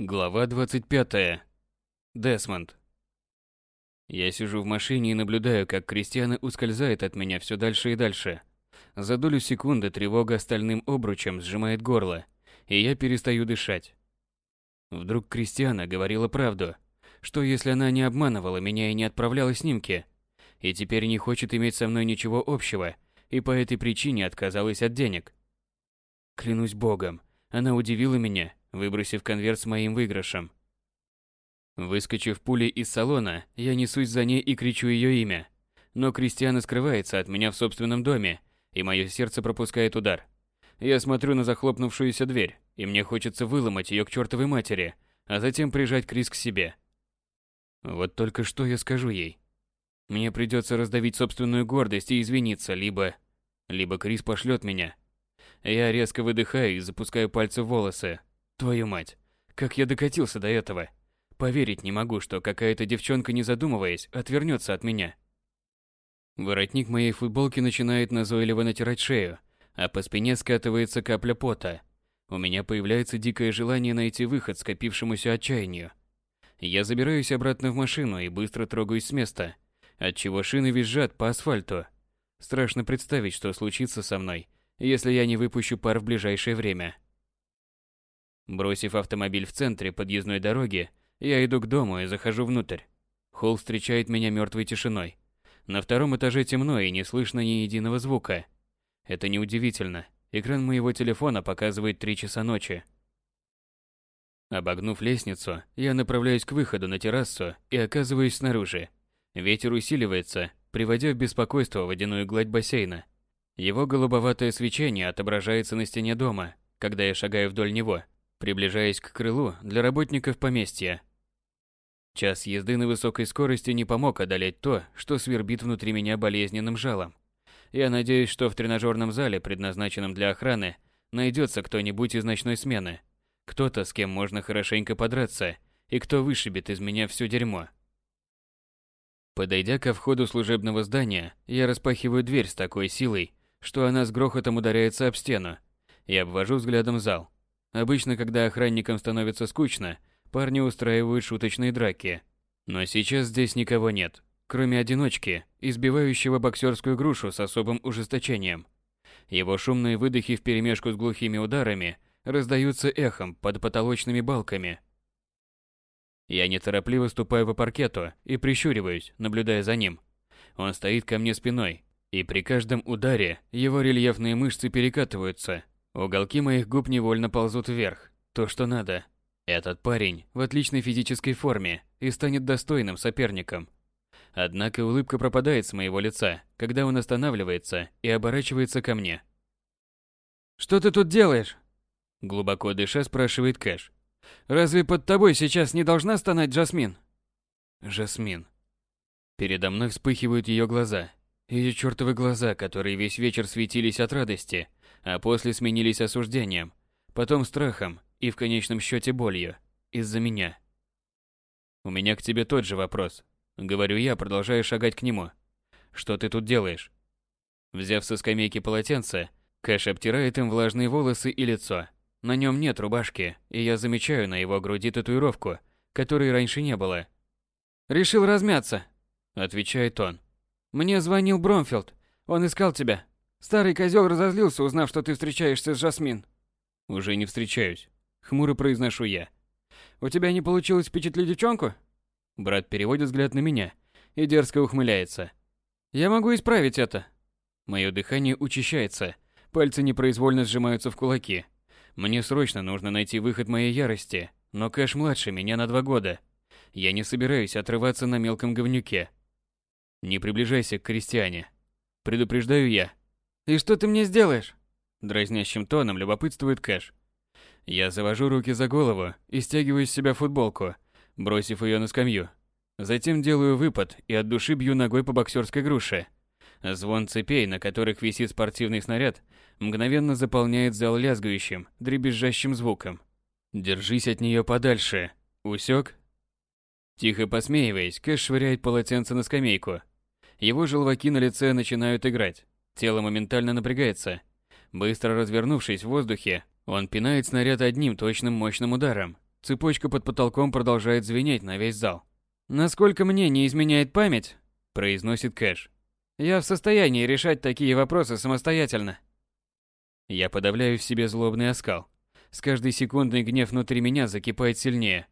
Глава 25. Десмонд. Я сижу в машине и наблюдаю, как Кристиана ускользает от меня все дальше и дальше. За долю секунды тревога стальным обручем сжимает горло, и я перестаю дышать. Вдруг Кристиана говорила правду, что если она не обманывала меня и не отправляла снимки, и теперь не хочет иметь со мной ничего общего, и по этой причине отказалась от денег. Клянусь богом, она удивила меня, выбросив конверт с моим выигрышем. Выскочив пулей из салона, я несусь за ней и кричу ее имя. Но Кристиана скрывается от меня в собственном доме, и мое сердце пропускает удар. Я смотрю на захлопнувшуюся дверь, и мне хочется выломать ее к чертовой матери, а затем прижать Крис к себе. Вот только что я скажу ей. Мне придется раздавить собственную гордость и извиниться, либо... Либо Крис пошлет меня. Я резко выдыхаю и запускаю пальцы в волосы. Твою мать, как я докатился до этого. Поверить не могу, что какая-то девчонка, не задумываясь, отвернется от меня. Воротник моей футболки начинает назойливо натирать шею, а по спине скатывается капля пота. У меня появляется дикое желание найти выход скопившемуся отчаянию. Я забираюсь обратно в машину и быстро трогаюсь с места, отчего шины визжат по асфальту. Страшно представить, что случится со мной, если я не выпущу пар в ближайшее время. Бросив автомобиль в центре подъездной дороги, я иду к дому и захожу внутрь. Холл встречает меня мертвой тишиной. На втором этаже темно и не слышно ни единого звука. Это неудивительно. Экран моего телефона показывает 3 часа ночи. Обогнув лестницу, я направляюсь к выходу на террасу и оказываюсь снаружи. Ветер усиливается, приводя в беспокойство водяную гладь бассейна. Его голубоватое свечение отображается на стене дома, когда я шагаю вдоль него, приближаясь к крылу для работников поместья. Час езды на высокой скорости не помог одолеть то, что свербит внутри меня болезненным жалом. Я надеюсь, что в тренажерном зале, предназначенном для охраны, найдется кто-нибудь из ночной смены. Кто-то, с кем можно хорошенько подраться, и кто вышибет из меня все дерьмо. Подойдя ко входу служебного здания, я распахиваю дверь с такой силой, что она с грохотом ударяется об стену, и обвожу взглядом зал. Обычно, когда охранникам становится скучно, парни устраивают шуточные драки. Но сейчас здесь никого нет, кроме одиночки, избивающего боксерскую грушу с особым ужесточением. Его шумные выдохи вперемешку с глухими ударами раздаются эхом под потолочными балками. Я неторопливо ступаю по паркету и прищуриваюсь, наблюдая за ним. Он стоит ко мне спиной, и при каждом ударе его рельефные мышцы перекатываются. Уголки моих губ невольно ползут вверх. То, что надо. Этот парень в отличной физической форме и станет достойным соперником. Однако улыбка пропадает с моего лица, когда он останавливается и оборачивается ко мне. «Что ты тут делаешь?» Глубоко дыша спрашивает Кэш. «Разве под тобой сейчас не должна стонать Джасмин?» Жасмин. Передо мной вспыхивают ее глаза, ее чертовы глаза, которые весь вечер светились от радости, а после сменились осуждением, потом страхом и в конечном счете болью. Из-за меня. У меня к тебе тот же вопрос. Говорю я, продолжая шагать к нему. Что ты тут делаешь? Взяв со скамейки полотенце, Кэш обтирает им влажные волосы и лицо. На нем нет рубашки, и я замечаю на его груди татуировку, которой раньше не было. «Решил размяться», — отвечает он. Мне звонил Бромфилд. Он искал тебя. Старый козел разозлился, узнав, что ты встречаешься с Жасмин. Уже не встречаюсь. Хмуро произношу я. У тебя не получилось впечатлить девчонку? Брат переводит взгляд на меня и дерзко ухмыляется. Я могу исправить это. Мое дыхание учащается. Пальцы непроизвольно сжимаются в кулаки. Мне срочно нужно найти выход моей ярости, но Кэш младше меня на два года. Я не собираюсь отрываться на мелком говнюке, не приближайся к крестьяне. Предупреждаю я. И что ты мне сделаешь? Дразнящим тоном любопытствует Кэш. Я завожу руки за голову и стягиваю с себя футболку, бросив ее на скамью. Затем делаю выпад и от души бью ногой по боксерской груше. Звон цепей, на которых висит спортивный снаряд, мгновенно заполняет зал лязгающим, дребезжащим звуком. Держись от нее подальше. Усек? Тихо посмеиваясь, Кэш швыряет полотенце на скамейку, его желваки на лице начинают играть. Тело моментально напрягается. Быстро развернувшись в воздухе, он пинает снаряд одним точным мощным ударом. Цепочка под потолком продолжает звенеть на весь зал. «Насколько мне не изменяет память», – произносит Кэш, – «я в состоянии решать такие вопросы самостоятельно». Я подавляю в себе злобный оскал. С каждой секундой гнев внутри меня закипает сильнее.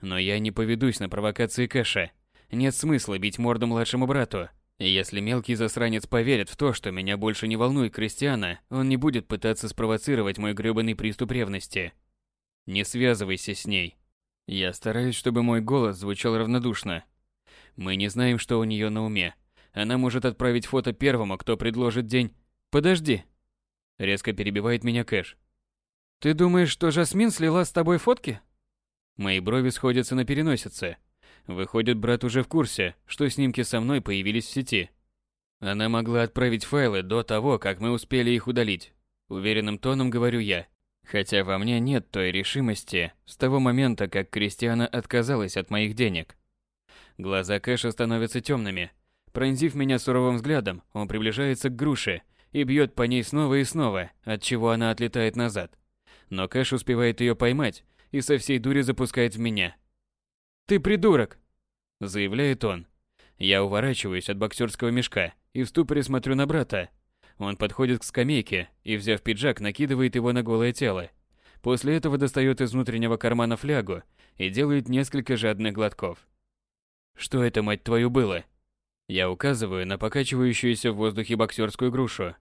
Но я не поведусь на провокации Кэша. Нет смысла бить морду младшему брату. Если мелкий засранец поверит в то, что меня больше не волнует Кристиана, он не будет пытаться спровоцировать мой грёбаный приступ ревности. Не связывайся с ней. Я стараюсь, чтобы мой голос звучал равнодушно. Мы не знаем, что у нее на уме. Она может отправить фото первому, кто предложит день. Подожди. Резко перебивает меня Кэш. Ты думаешь, что Жасмин слила с тобой фотки? Мои брови сходятся на переносице. Выходит, брат уже в курсе, что снимки со мной появились в сети. Она могла отправить файлы до того, как мы успели их удалить. Уверенным тоном говорю я. Хотя во мне нет той решимости с того момента, как Кристиана отказалась от моих денег. Глаза Кэша становятся темными. Пронзив меня суровым взглядом, он приближается к груше и бьет по ней снова и снова, от чего она отлетает назад. Но Кэш успевает ее поймать и со всей дури запускает в меня. «Ты придурок!» – заявляет он. Я уворачиваюсь от боксерского мешка и в ступоре смотрю на брата. Он подходит к скамейке и, взяв пиджак, накидывает его на голое тело. После этого достает из внутреннего кармана флягу и делает несколько жадных глотков. «Что это, мать твою, было?» Я указываю на покачивающуюся в воздухе боксерскую грушу.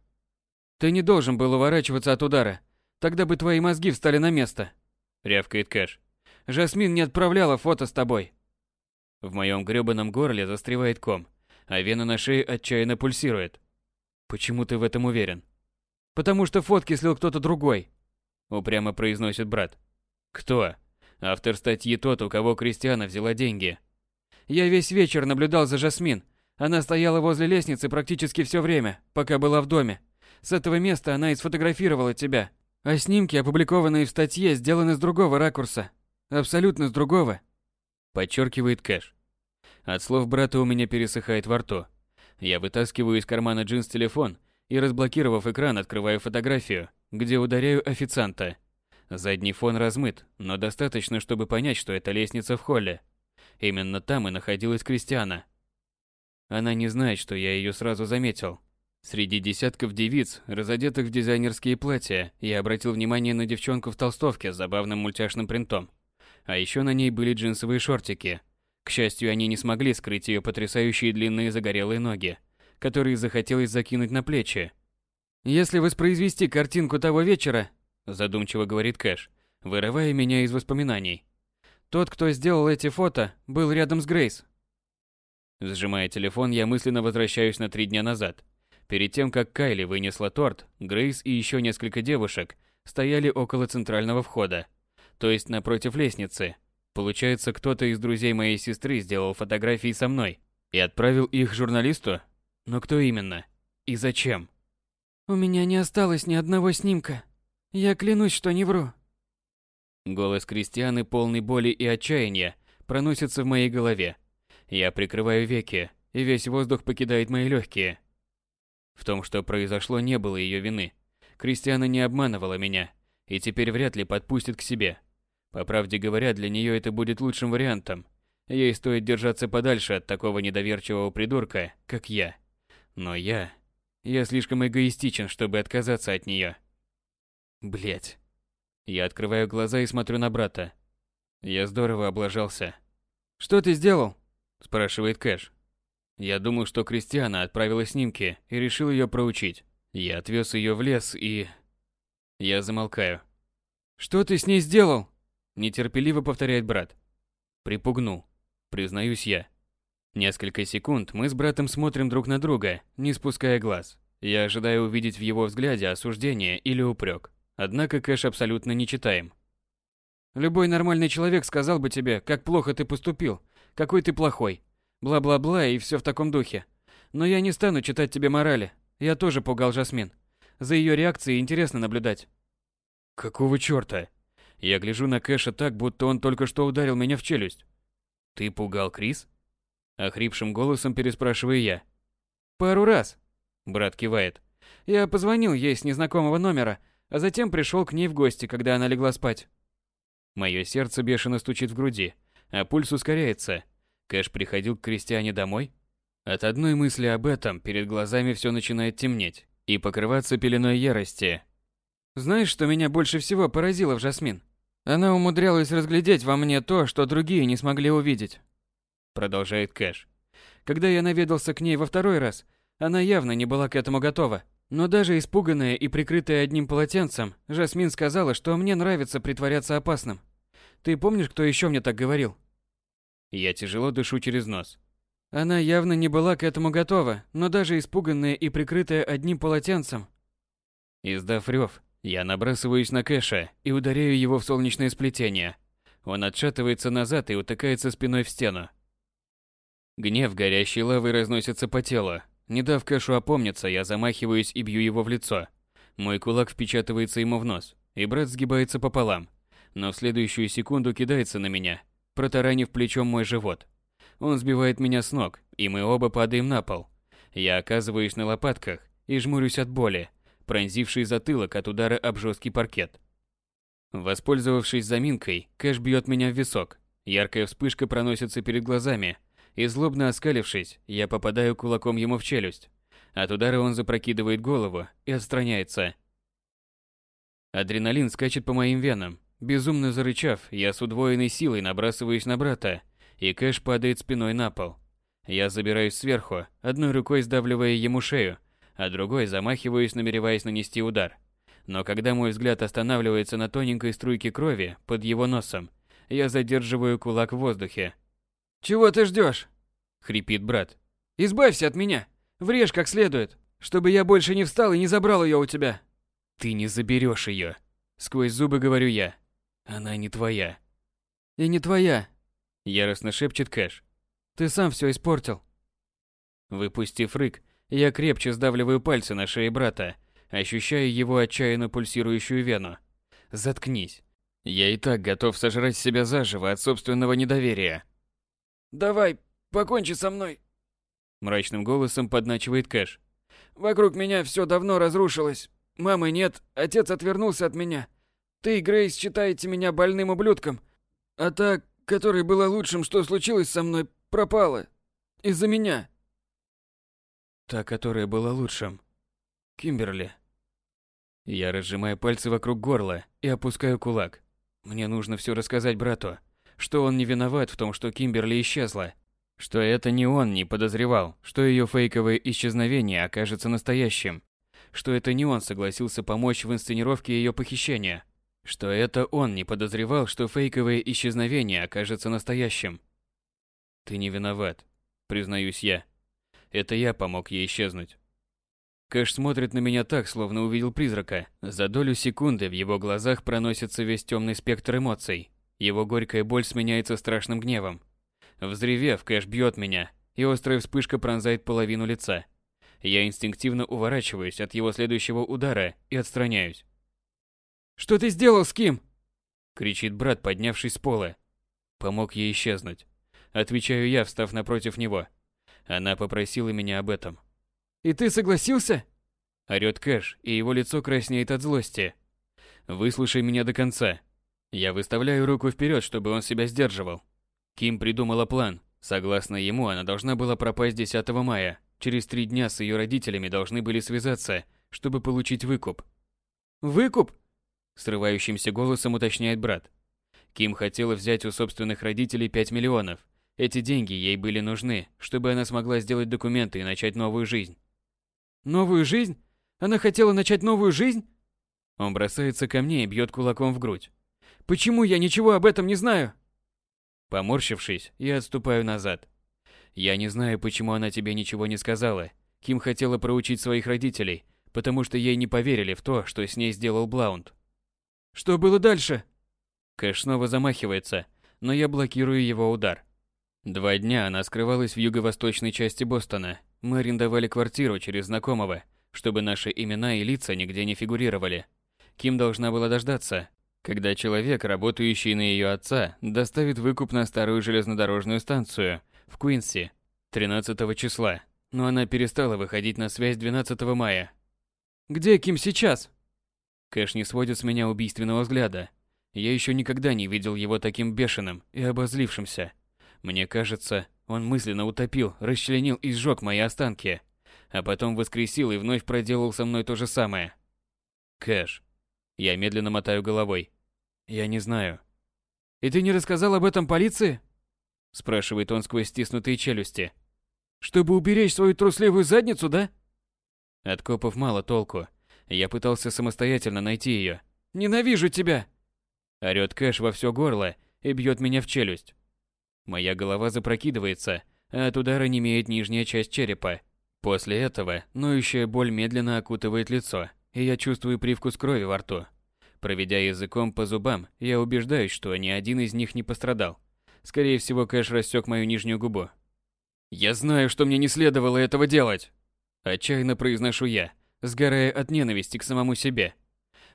«Ты не должен был уворачиваться от удара. Тогда бы твои мозги встали на место», — рявкает Кэш. Жасмин не отправляла фото с тобой. В моем грёбаном горле застревает ком, а вена на шее отчаянно пульсирует. Почему ты в этом уверен? Потому что фотки слил кто-то другой, упрямо произносит брат. Кто? Автор статьи тот, у кого Кристиана взяла деньги. Я весь вечер наблюдал за Жасмин. Она стояла возле лестницы практически все время, пока была в доме. С этого места она и сфотографировала тебя. А снимки, опубликованные в статье, сделаны с другого ракурса. Абсолютно с другого. Подчеркивает Кэш. От слов брата у меня пересыхает во рту. Я вытаскиваю из кармана джинс телефон и, разблокировав экран, открываю фотографию, где ударяю официанта. Задний фон размыт, но достаточно, чтобы понять, что это лестница в холле. Именно там и находилась Кристиана. Она не знает, что я ее сразу заметил. Среди десятков девиц, разодетых в дизайнерские платья, я обратил внимание на девчонку в толстовке с забавным мультяшным принтом. А еще на ней были джинсовые шортики. К счастью, они не смогли скрыть ее потрясающие длинные загорелые ноги, которые захотелось закинуть на плечи. «Если воспроизвести картинку того вечера», задумчиво говорит Кэш, вырывая меня из воспоминаний. «Тот, кто сделал эти фото, был рядом с Грейс». Сжимая телефон, я мысленно возвращаюсь на три дня назад. Перед тем, как Кайли вынесла торт, Грейс и еще несколько девушек стояли около центрального входа то есть напротив лестницы. Получается, кто-то из друзей моей сестры сделал фотографии со мной и отправил их журналисту? Но кто именно? И зачем? У меня не осталось ни одного снимка. Я клянусь, что не вру. Голос Кристианы, полный боли и отчаяния, проносится в моей голове. Я прикрываю веки, и весь воздух покидает мои легкие. В том, что произошло, не было ее вины. Кристиана не обманывала меня, и теперь вряд ли подпустит к себе. По правде говоря, для нее это будет лучшим вариантом. Ей стоит держаться подальше от такого недоверчивого придурка, как я. Но я... Я слишком эгоистичен, чтобы отказаться от нее. Блять. Я открываю глаза и смотрю на брата. Я здорово облажался. «Что ты сделал?» – спрашивает Кэш. Я думал, что Кристиана отправила снимки и решил ее проучить. Я отвез ее в лес и... Я замолкаю. «Что ты с ней сделал?» Нетерпеливо повторяет брат. Припугнул. Признаюсь я. Несколько секунд мы с братом смотрим друг на друга, не спуская глаз. Я ожидаю увидеть в его взгляде осуждение или упрек. Однако Кэш абсолютно не читаем. Любой нормальный человек сказал бы тебе, как плохо ты поступил, какой ты плохой. Бла-бла-бла и все в таком духе. Но я не стану читать тебе морали. Я тоже пугал Жасмин. За ее реакцией интересно наблюдать. Какого чёрта? Я гляжу на Кэша так, будто он только что ударил меня в челюсть. «Ты пугал Крис?» Охрипшим голосом переспрашиваю я. «Пару раз», — брат кивает. «Я позвонил ей с незнакомого номера, а затем пришел к ней в гости, когда она легла спать». Мое сердце бешено стучит в груди, а пульс ускоряется. Кэш приходил к крестьяне домой? От одной мысли об этом перед глазами все начинает темнеть и покрываться пеленой ярости. Знаешь, что меня больше всего поразило в Жасмин? Она умудрялась разглядеть во мне то, что другие не смогли увидеть. Продолжает Кэш. Когда я наведался к ней во второй раз, она явно не была к этому готова. Но даже испуганная и прикрытая одним полотенцем, Жасмин сказала, что мне нравится притворяться опасным. Ты помнишь, кто еще мне так говорил? Я тяжело дышу через нос. Она явно не была к этому готова, но даже испуганная и прикрытая одним полотенцем. Издав рев, я набрасываюсь на Кэша и ударяю его в солнечное сплетение. Он отшатывается назад и утыкается спиной в стену. Гнев горящей лавой разносится по телу, не дав Кэшу опомниться, я замахиваюсь и бью его в лицо. Мой кулак впечатывается ему в нос, и брат сгибается пополам. Но в следующую секунду кидается на меня, протаранив плечом мой живот. Он сбивает меня с ног, и мы оба падаем на пол. Я оказываюсь на лопатках и жмурюсь от боли, пронзивший затылок от удара об жесткий паркет. Воспользовавшись заминкой, Кэш бьет меня в висок. Яркая вспышка проносится перед глазами, и злобно оскалившись, я попадаю кулаком ему в челюсть. От удара он запрокидывает голову и отстраняется. Адреналин скачет по моим венам. Безумно зарычав, я с удвоенной силой набрасываюсь на брата, и Кэш падает спиной на пол. Я забираюсь сверху, одной рукой сдавливая ему шею, а другой замахиваюсь, намереваясь нанести удар. Но когда мой взгляд останавливается на тоненькой струйке крови под его носом, я задерживаю кулак в воздухе. «Чего ты ждешь? хрипит брат. «Избавься от меня! Врежь как следует, чтобы я больше не встал и не забрал ее у тебя!» «Ты не заберешь ее!» Сквозь зубы говорю я. «Она не твоя!» «И не твоя!» Яростно шепчет Кэш. «Ты сам все испортил!» Выпустив рык, я крепче сдавливаю пальцы на шее брата, ощущая его отчаянно пульсирующую вену. «Заткнись!» Я и так готов сожрать себя заживо от собственного недоверия. Давай, покончи со мной. Мрачным голосом подначивает Кэш. Вокруг меня все давно разрушилось. Мамы нет, отец отвернулся от меня. Ты, Грейс, считаете меня больным ублюдком. А та, которая была лучшим, что случилось со мной, пропала. Из-за меня. Та, которая была лучшим. Кимберли. Я разжимаю пальцы вокруг горла и опускаю кулак. Мне нужно все рассказать брату что он не виноват в том, что Кимберли исчезла, что это не он не подозревал, что ее фейковое исчезновение окажется настоящим, что это не он согласился помочь в инсценировке ее похищения, что это он не подозревал, что фейковое исчезновение окажется настоящим. Ты не виноват, признаюсь я. Это я помог ей исчезнуть. Кэш смотрит на меня так, словно увидел призрака. За долю секунды в его глазах проносится весь темный спектр эмоций. Его горькая боль сменяется страшным гневом. Взревев, Кэш бьет меня, и острая вспышка пронзает половину лица. Я инстинктивно уворачиваюсь от его следующего удара и отстраняюсь. «Что ты сделал с Ким?» кричит брат, поднявшись с пола. Помог ей исчезнуть. Отвечаю я, встав напротив него. Она попросила меня об этом. «И ты согласился?» Орёт Кэш, и его лицо краснеет от злости. «Выслушай меня до конца. Я выставляю руку вперед, чтобы он себя сдерживал. Ким придумала план. Согласно ему, она должна была пропасть 10 мая. Через три дня с ее родителями должны были связаться, чтобы получить выкуп. «Выкуп?» Срывающимся голосом уточняет брат. Ким хотела взять у собственных родителей 5 миллионов. Эти деньги ей были нужны, чтобы она смогла сделать документы и начать новую жизнь. «Новую жизнь? Она хотела начать новую жизнь?» Он бросается ко мне и бьет кулаком в грудь. Почему я ничего об этом не знаю? Поморщившись, я отступаю назад. Я не знаю, почему она тебе ничего не сказала. Ким хотела проучить своих родителей, потому что ей не поверили в то, что с ней сделал Блаунд. Что было дальше? Кэш снова замахивается, но я блокирую его удар. Два дня она скрывалась в юго-восточной части Бостона. Мы арендовали квартиру через знакомого, чтобы наши имена и лица нигде не фигурировали. Ким должна была дождаться, когда человек, работающий на ее отца, доставит выкуп на старую железнодорожную станцию в Куинси 13 числа, но она перестала выходить на связь 12 мая. «Где Ким сейчас?» Кэш не сводит с меня убийственного взгляда. Я еще никогда не видел его таким бешеным и обозлившимся. Мне кажется, он мысленно утопил, расчленил и сжег мои останки, а потом воскресил и вновь проделал со мной то же самое. Кэш. Я медленно мотаю головой. Я не знаю. И ты не рассказал об этом полиции? Спрашивает он сквозь стиснутые челюсти. Чтобы уберечь свою трусливую задницу, да? От копов мало толку. Я пытался самостоятельно найти ее. Ненавижу тебя! Орёт Кэш во все горло и бьет меня в челюсть. Моя голова запрокидывается, а от удара немеет нижняя часть черепа. После этого ноющая боль медленно окутывает лицо, и я чувствую привкус крови во рту. Проведя языком по зубам, я убеждаюсь, что ни один из них не пострадал. Скорее всего, Кэш рассек мою нижнюю губу. «Я знаю, что мне не следовало этого делать!» Отчаянно произношу я, сгорая от ненависти к самому себе.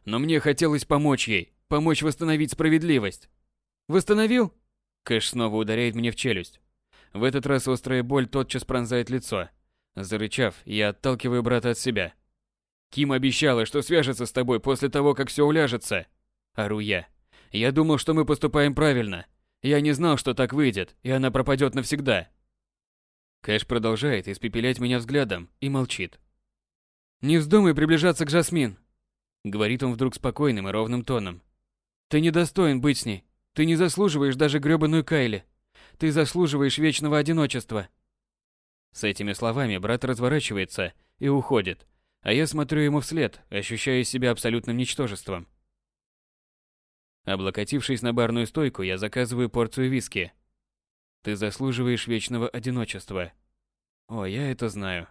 Но мне хотелось помочь ей, помочь восстановить справедливость. «Восстановил?» Кэш снова ударяет мне в челюсть. В этот раз острая боль тотчас пронзает лицо. Зарычав, я отталкиваю брата от себя. Ким обещала, что свяжется с тобой после того, как все уляжется. Ору я. Я думал, что мы поступаем правильно. Я не знал, что так выйдет, и она пропадет навсегда. Кэш продолжает испепелять меня взглядом и молчит. «Не вздумай приближаться к Жасмин», — говорит он вдруг спокойным и ровным тоном. «Ты недостоин быть с ней. Ты не заслуживаешь даже грёбаную Кайли. Ты заслуживаешь вечного одиночества». С этими словами брат разворачивается и уходит, а я смотрю ему вслед, ощущая себя абсолютным ничтожеством. Облокотившись на барную стойку, я заказываю порцию виски. Ты заслуживаешь вечного одиночества. О, я это знаю.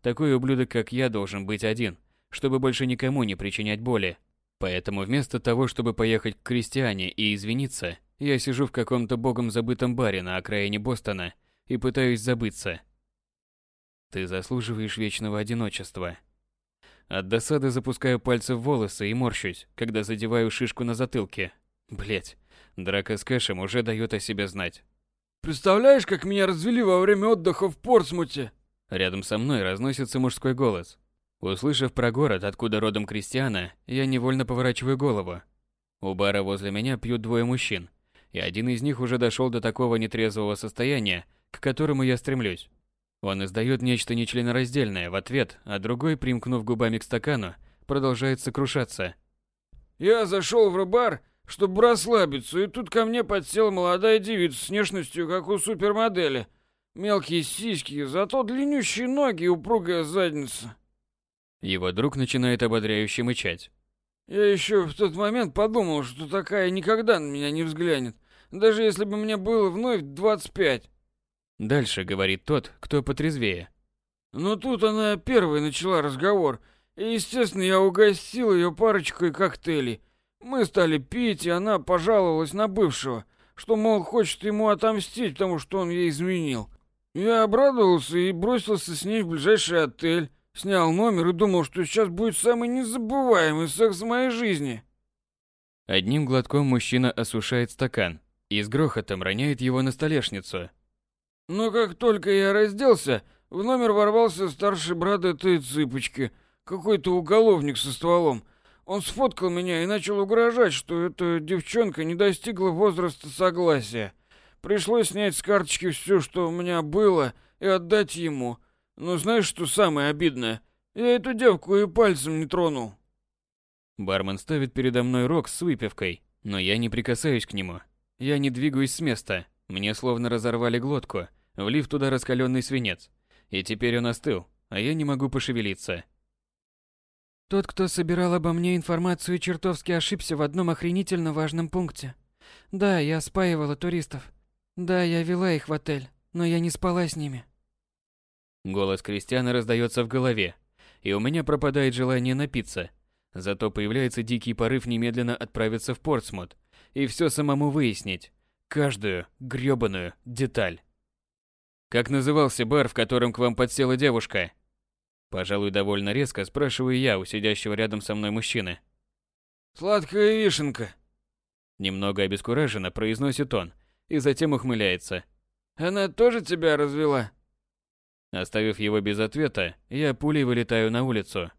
Такой ублюдок, как я, должен быть один, чтобы больше никому не причинять боли. Поэтому вместо того, чтобы поехать к крестьяне и извиниться, я сижу в каком-то богом забытом баре на окраине Бостона и пытаюсь забыться. Ты заслуживаешь вечного одиночества. От досады запускаю пальцы в волосы и морщусь, когда задеваю шишку на затылке. Блять, драка с Кэшем уже дает о себе знать. «Представляешь, как меня развели во время отдыха в Портсмуте?» Рядом со мной разносится мужской голос. Услышав про город, откуда родом Кристиана, я невольно поворачиваю голову. У бара возле меня пьют двое мужчин, и один из них уже дошел до такого нетрезвого состояния, к которому я стремлюсь. Он издает нечто нечленораздельное в ответ, а другой, примкнув губами к стакану, продолжает сокрушаться. «Я зашел в бар, чтобы расслабиться, и тут ко мне подсела молодая девица с внешностью, как у супермодели. Мелкие сиськи, зато длиннющие ноги и упругая задница». Его друг начинает ободряюще мычать. «Я еще в тот момент подумал, что такая никогда на меня не взглянет, даже если бы мне было вновь 25. Дальше говорит тот, кто потрезвее. Но тут она первой начала разговор, и, естественно, я угостил ее парочкой коктейлей. Мы стали пить, и она пожаловалась на бывшего, что, мол, хочет ему отомстить, потому что он ей изменил. Я обрадовался и бросился с ней в ближайший отель, снял номер и думал, что сейчас будет самый незабываемый секс в моей жизни. Одним глотком мужчина осушает стакан и с грохотом роняет его на столешницу. Но как только я разделся, в номер ворвался старший брат этой цыпочки, какой-то уголовник со стволом. Он сфоткал меня и начал угрожать, что эта девчонка не достигла возраста согласия. Пришлось снять с карточки все, что у меня было, и отдать ему. Но знаешь, что самое обидное? Я эту девку и пальцем не тронул. Бармен ставит передо мной рог с выпивкой, но я не прикасаюсь к нему. Я не двигаюсь с места. Мне словно разорвали глотку, влив туда раскаленный свинец. И теперь он остыл, а я не могу пошевелиться. Тот, кто собирал обо мне информацию, чертовски ошибся в одном охренительно важном пункте. Да, я спаивала туристов. Да, я вела их в отель, но я не спала с ними. Голос Кристиана раздается в голове, и у меня пропадает желание напиться. Зато появляется дикий порыв немедленно отправиться в Портсмут и все самому выяснить. Каждую грёбаную деталь. Как назывался бар, в котором к вам подсела девушка? Пожалуй, довольно резко спрашиваю я у сидящего рядом со мной мужчины. Сладкая вишенка. Немного обескураженно произносит он и затем ухмыляется. Она тоже тебя развела? Оставив его без ответа, я пулей вылетаю на улицу.